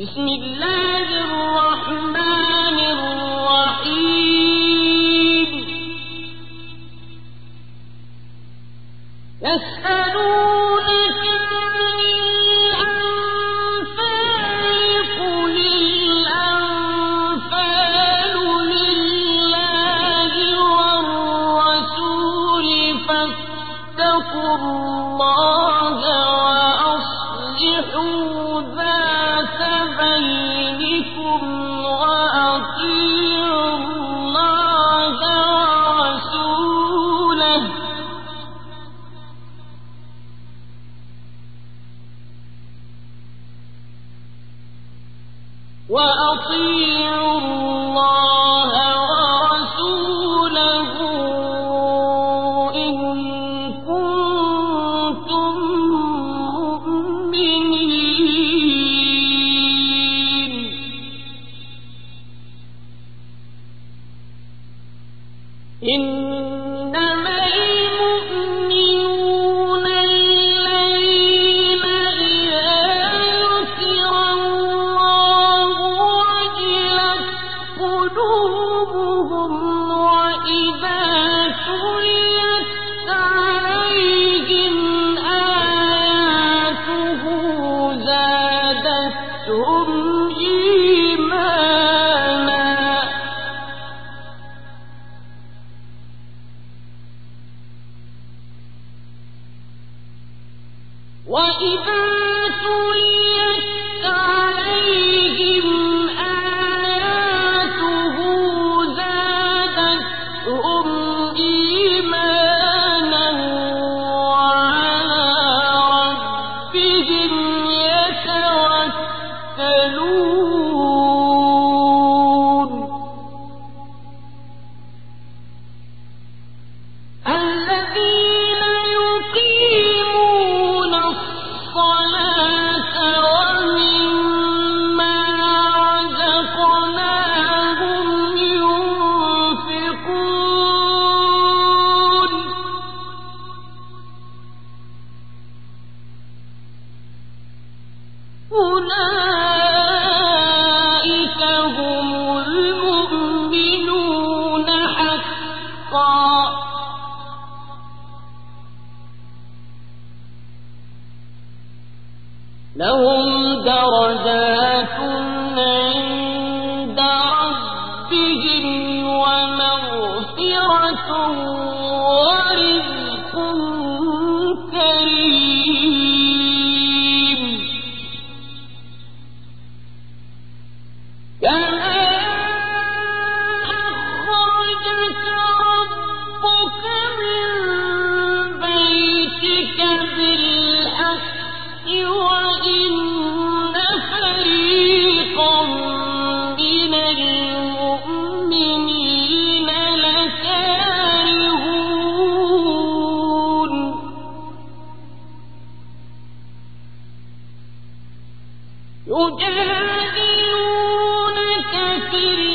بسم الله الرحمن يجادلونك في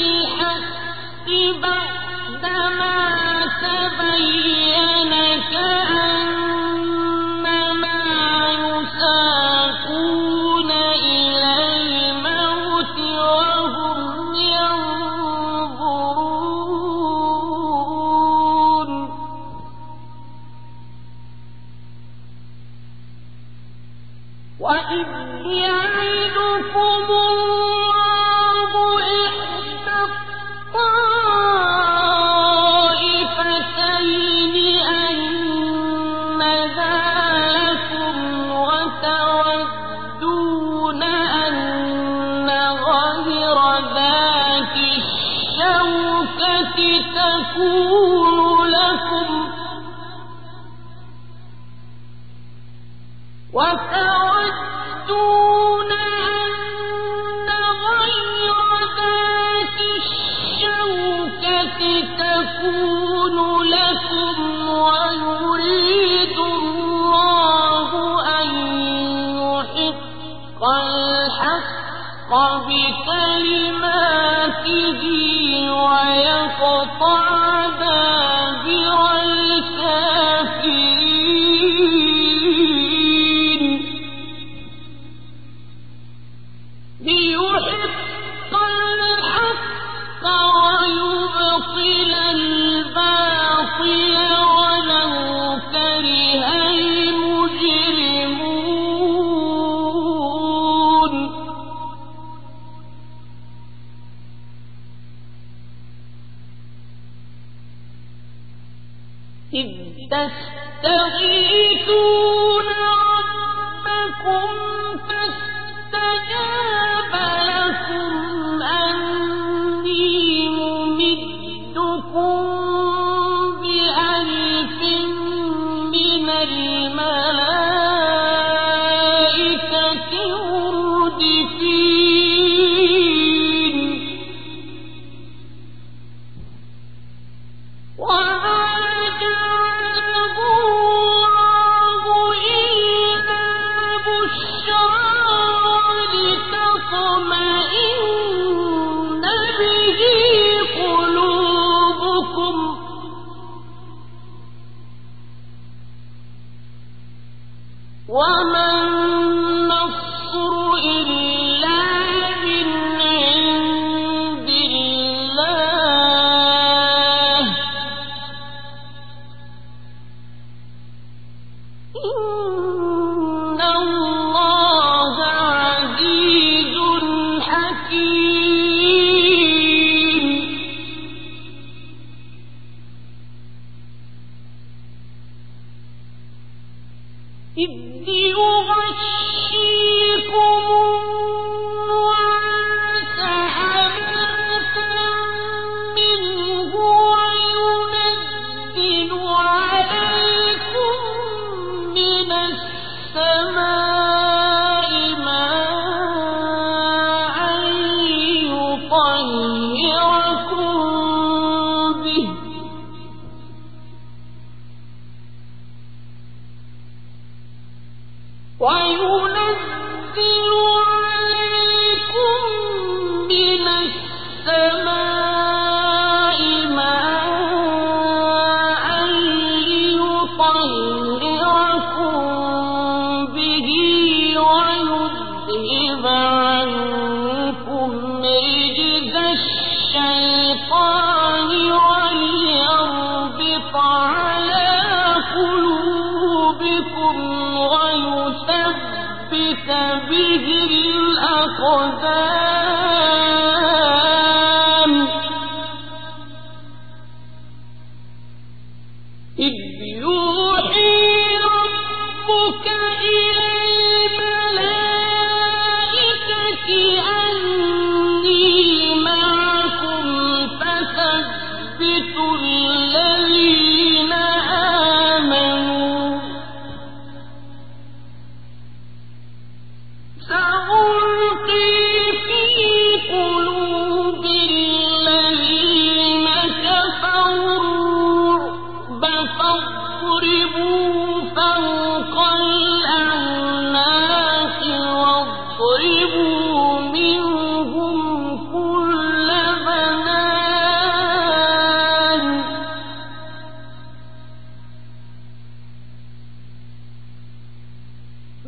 بكلماته ويقطع تستغيثون السماء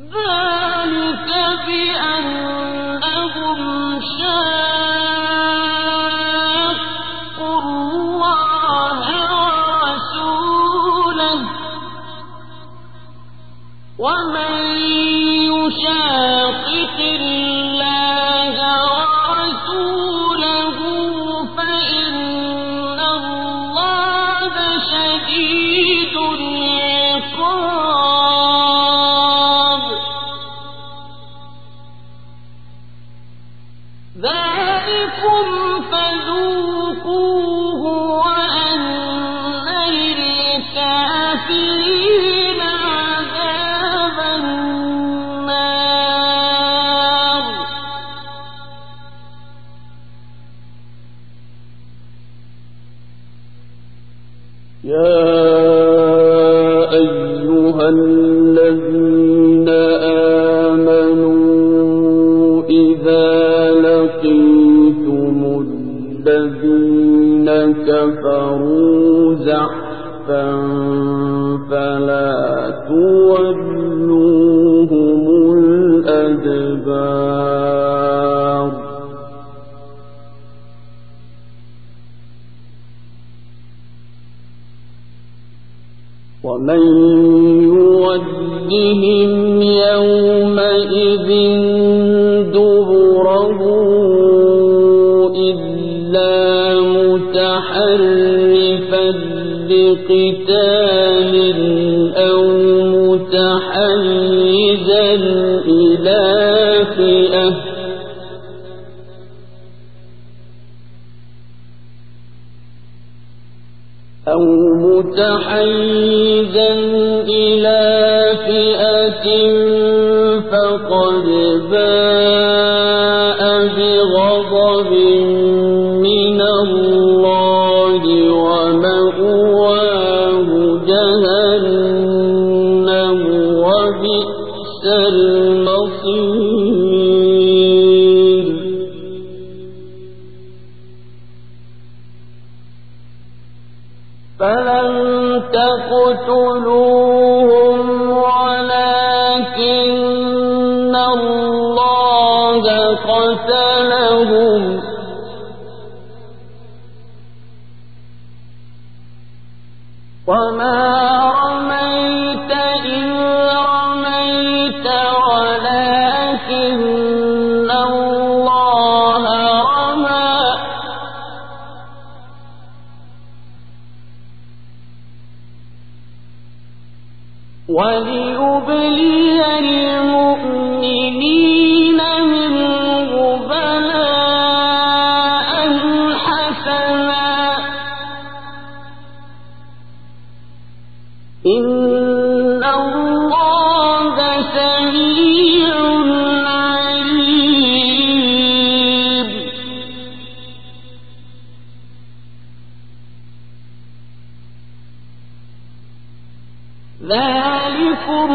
ذلك بأنهم فلا تولوهم الأدبار. ومن يودهم قتال أو متحيزا إلى فئة. أو متحيزا ذلكم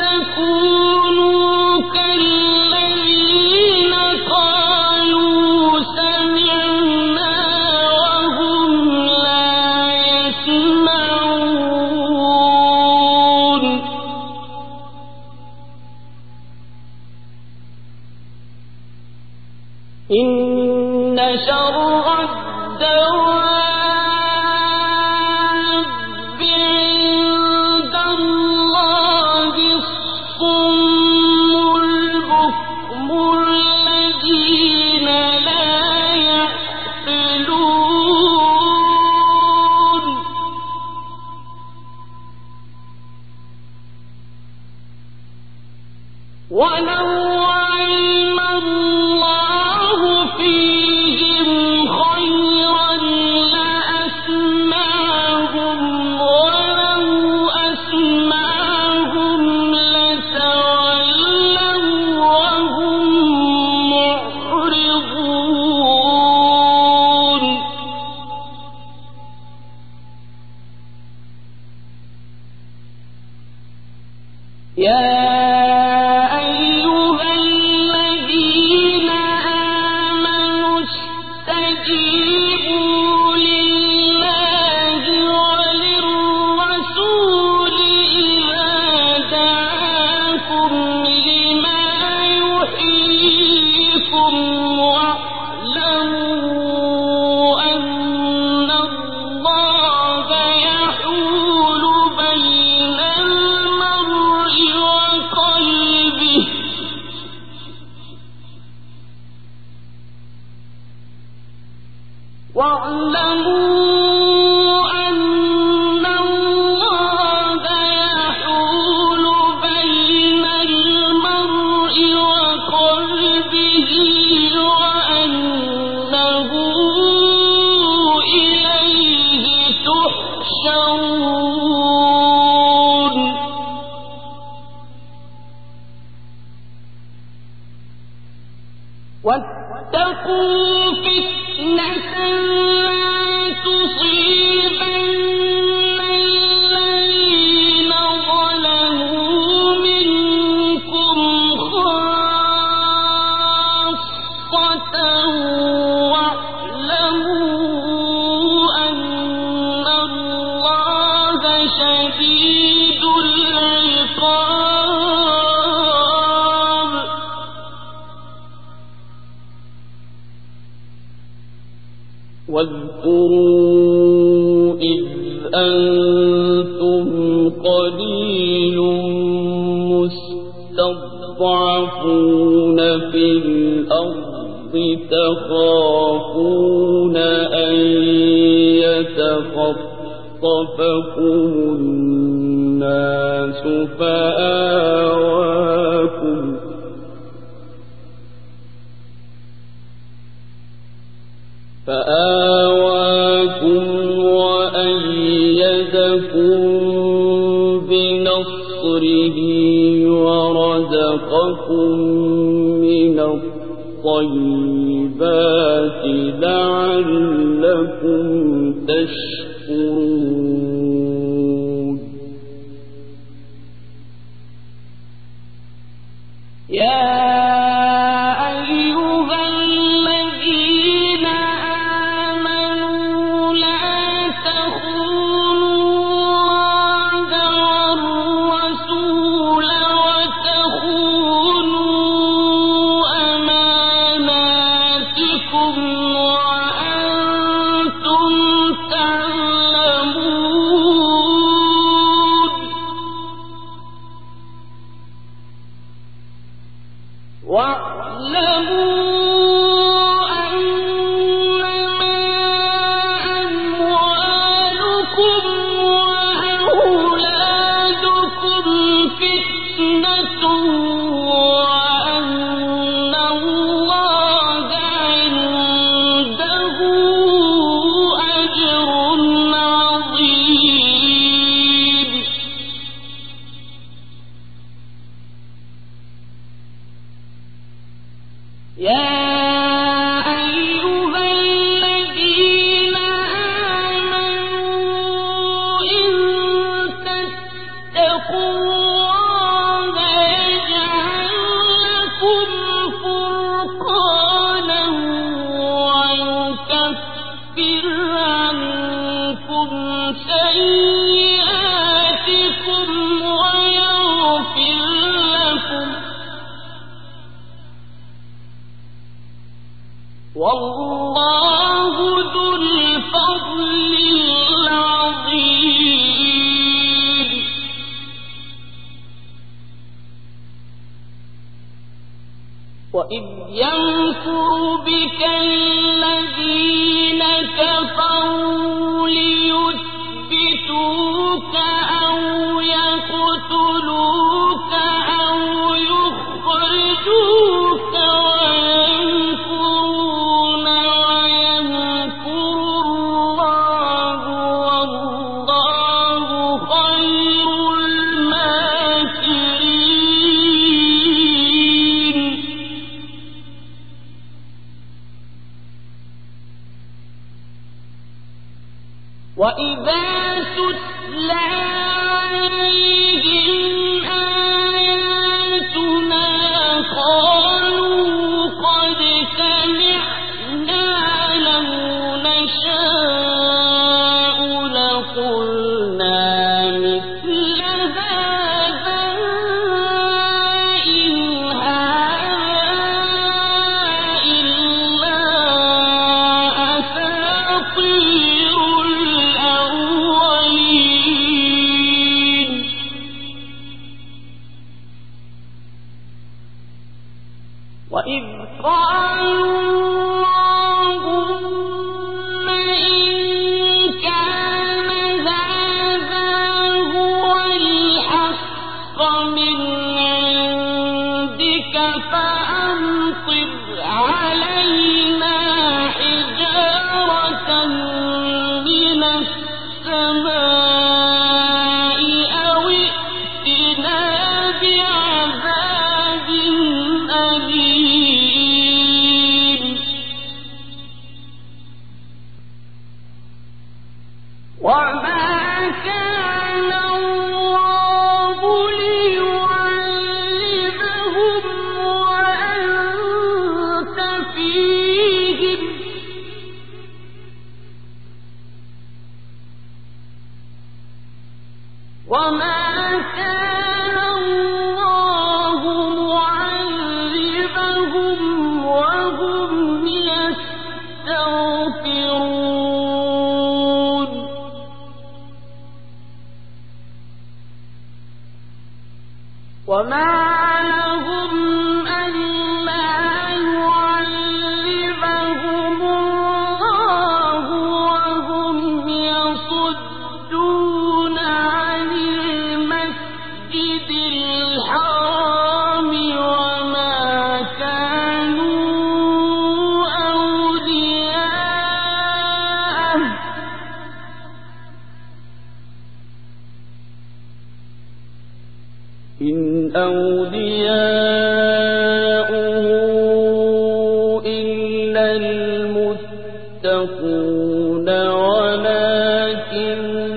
تكونوا أعلم نصره ورزقكم من الطيبات لعلكم والذين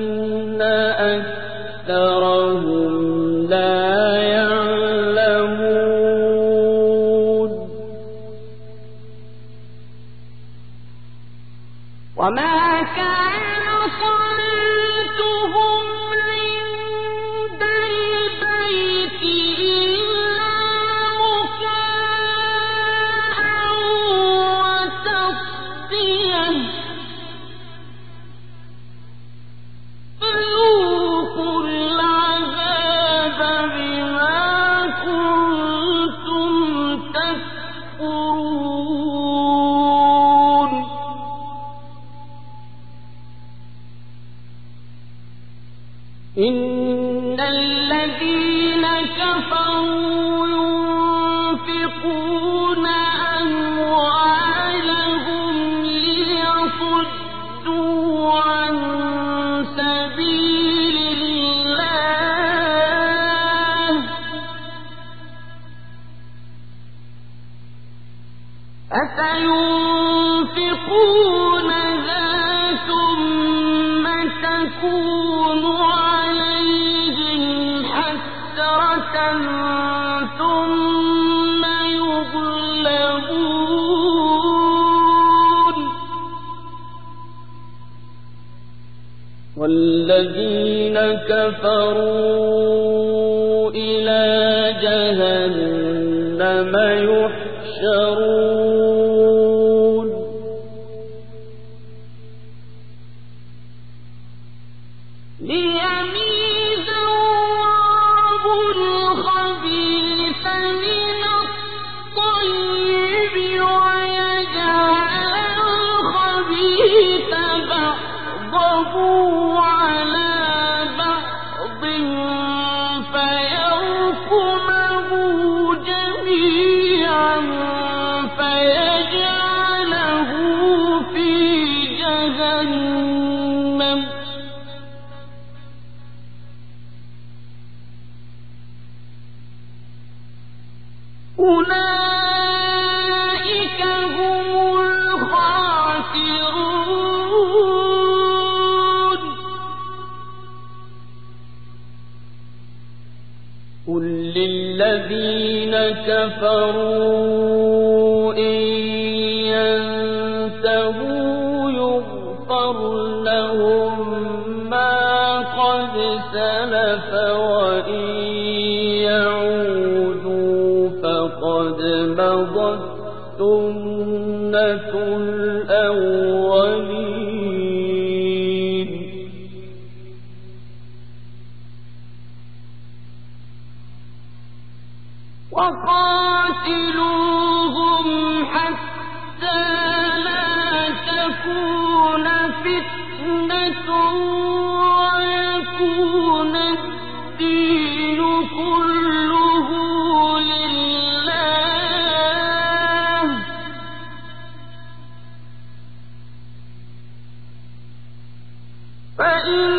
كفروا فإن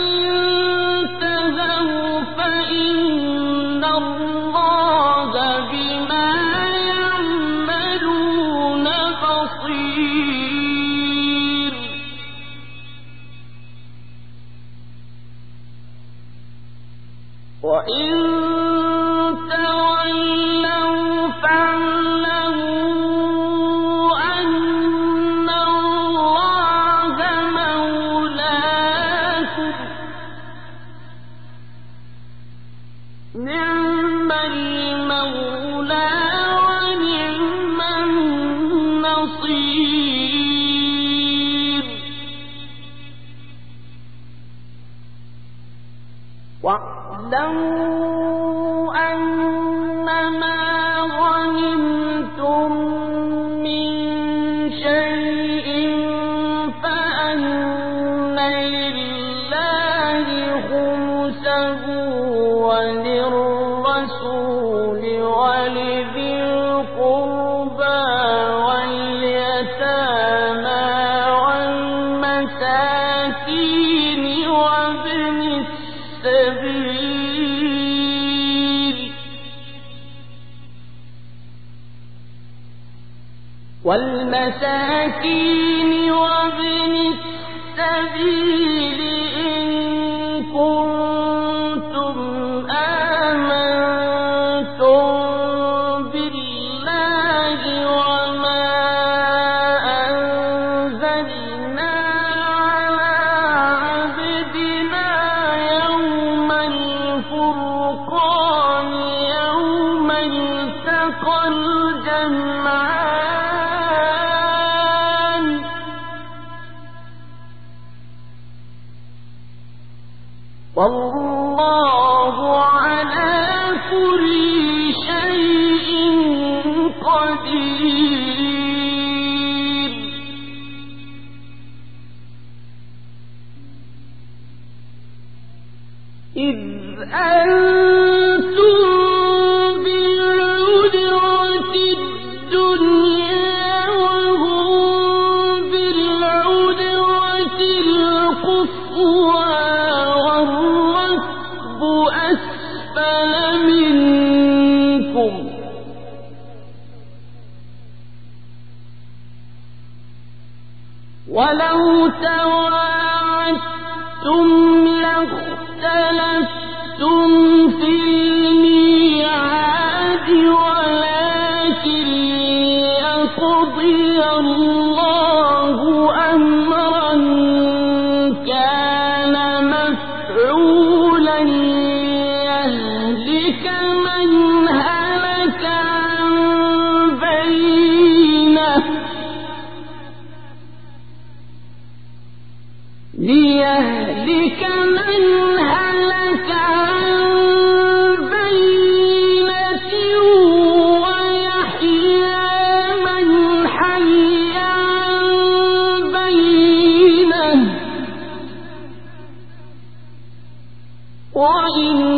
我心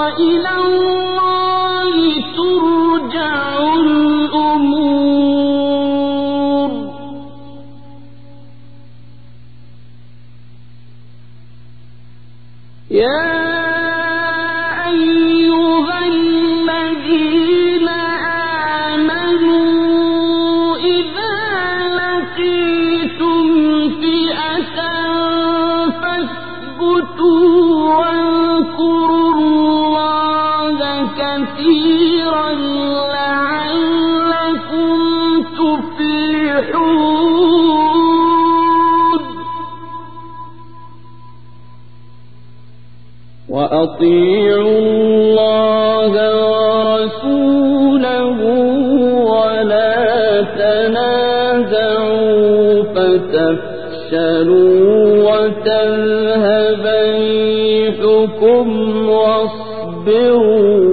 وإلى الله أطيعوا الله ورسوله ولا فتفشلوا وتذهب ريحكم واصبروا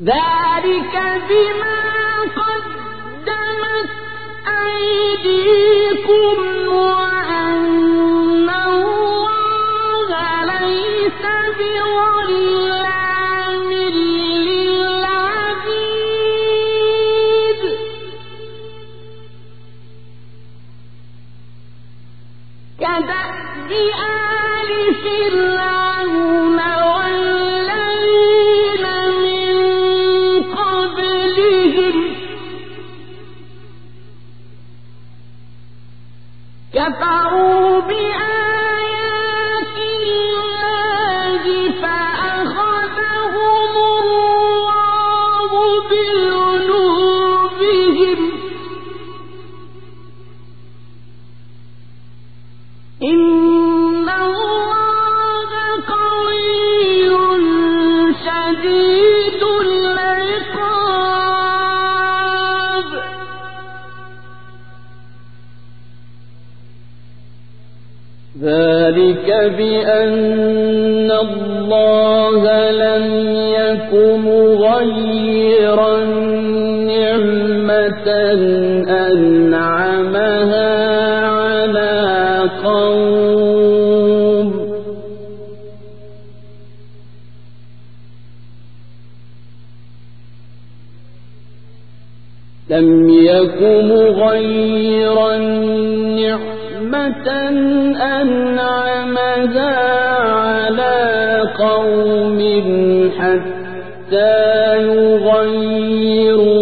ذلك بما قدمت أيديكم نعمة أنعمها على قوم. لم يكن غير نعمة أنعمها على قوم حتى حتى يغيروا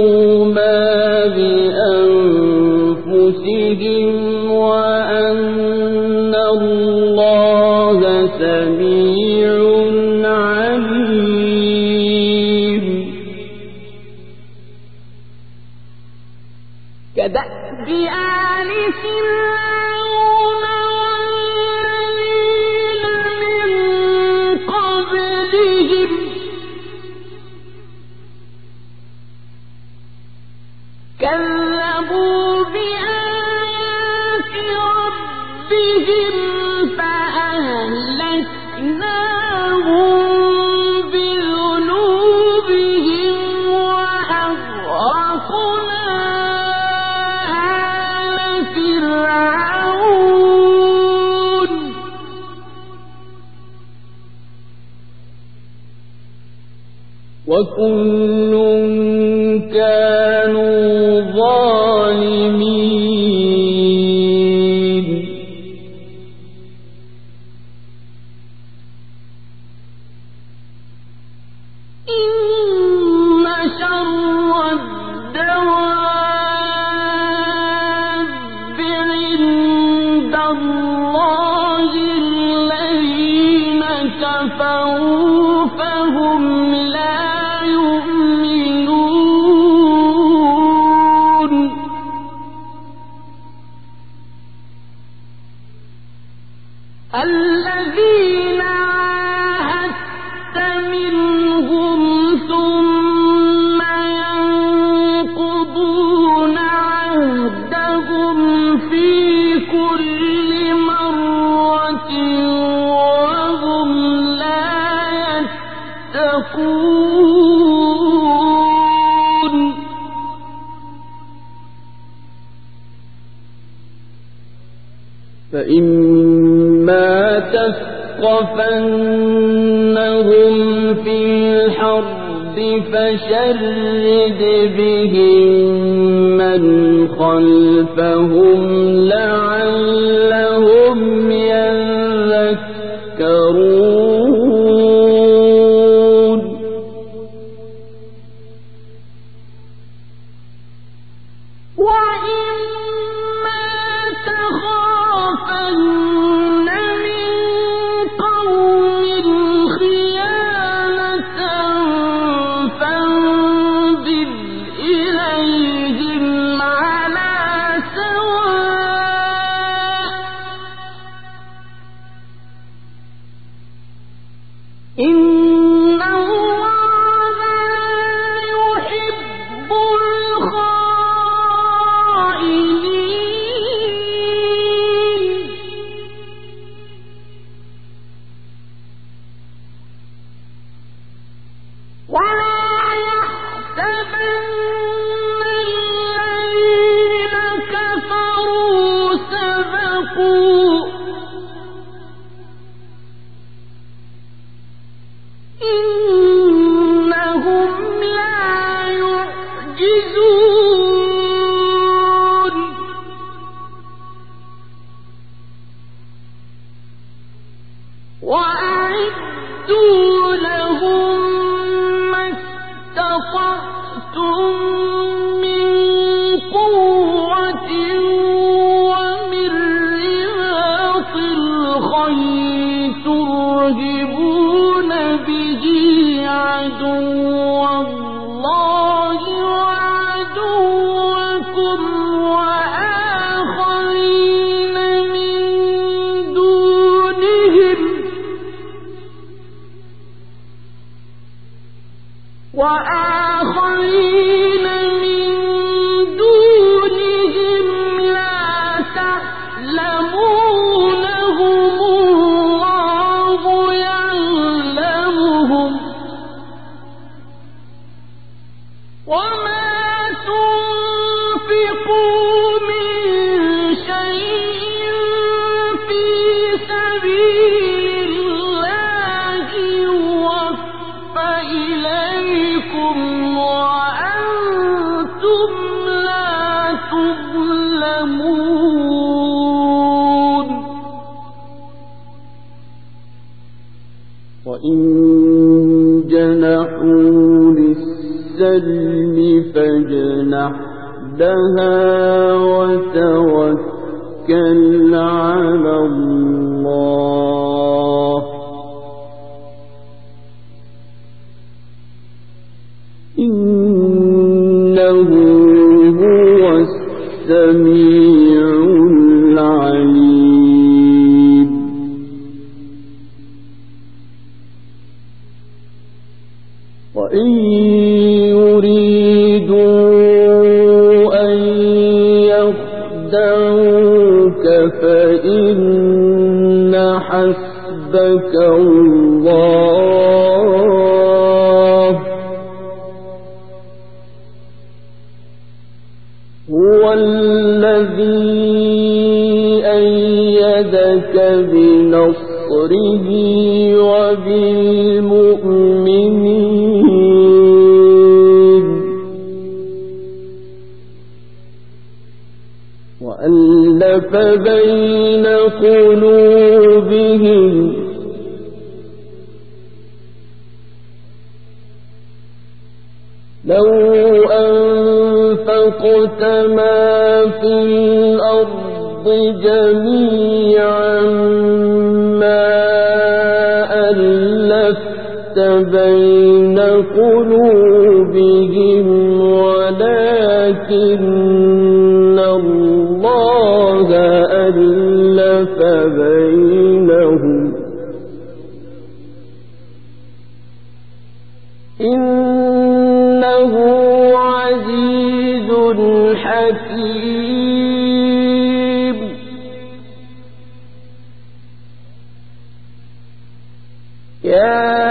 صابرون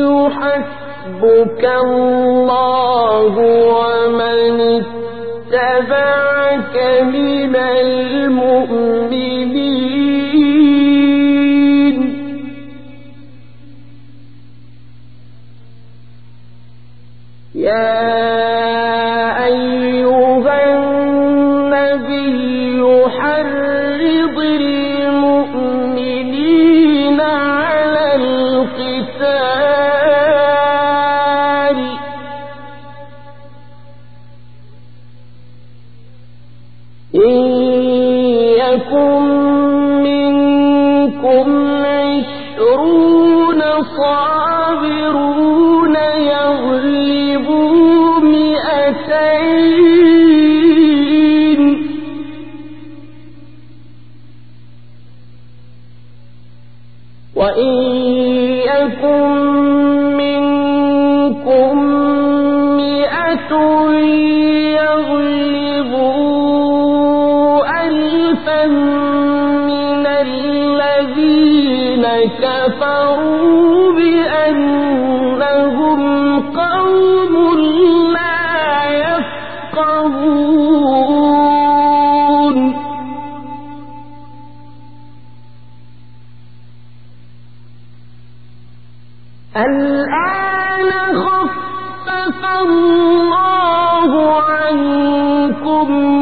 يغلبوا منكم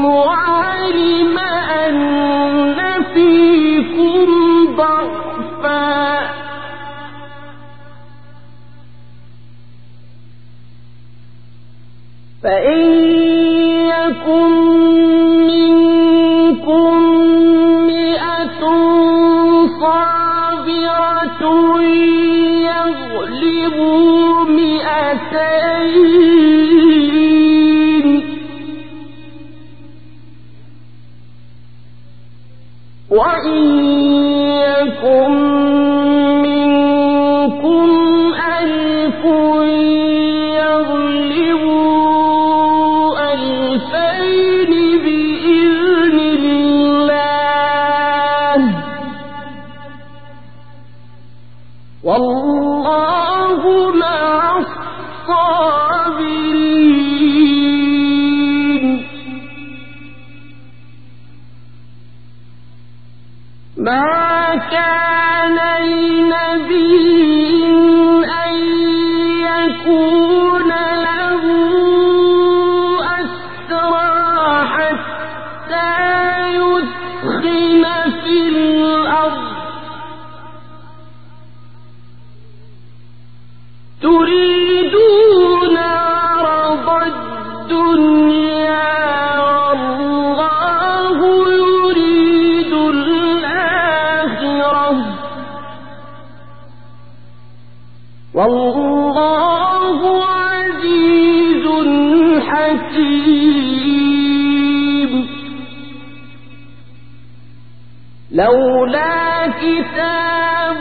حكيم لولا كتاب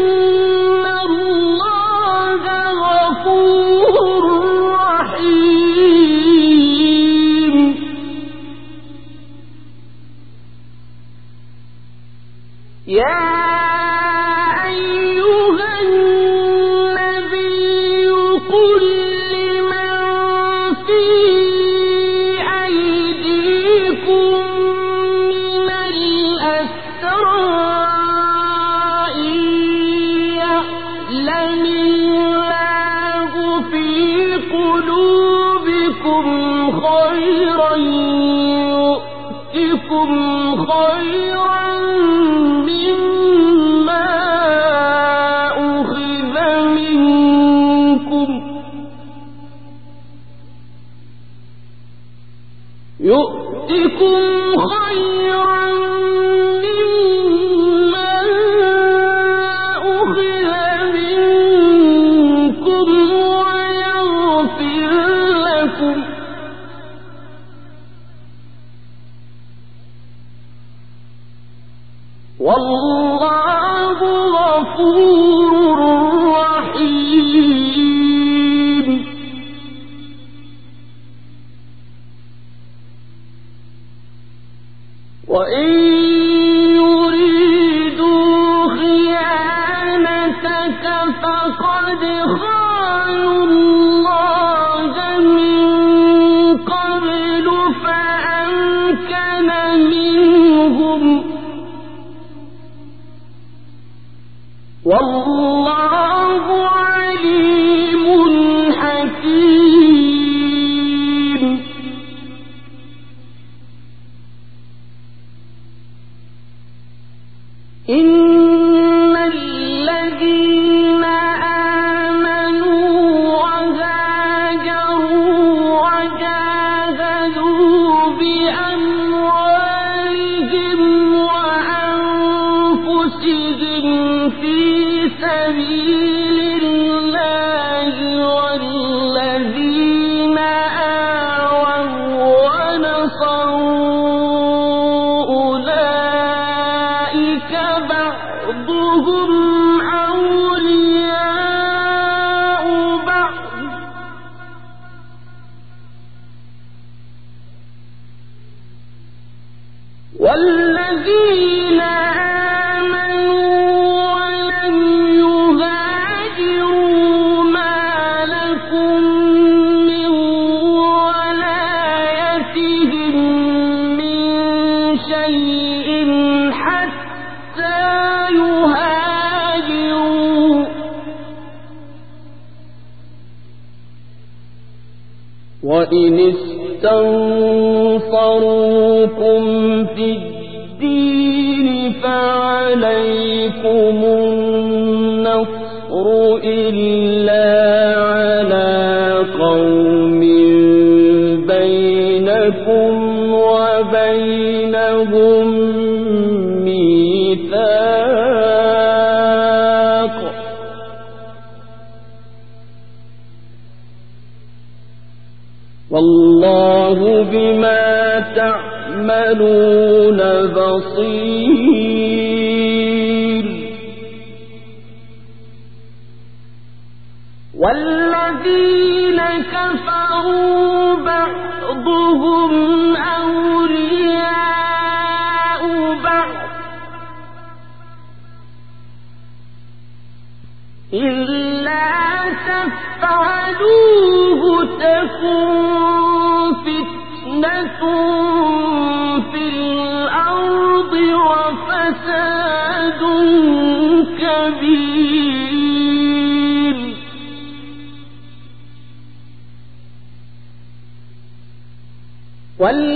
في والذين تعملون بصير والذين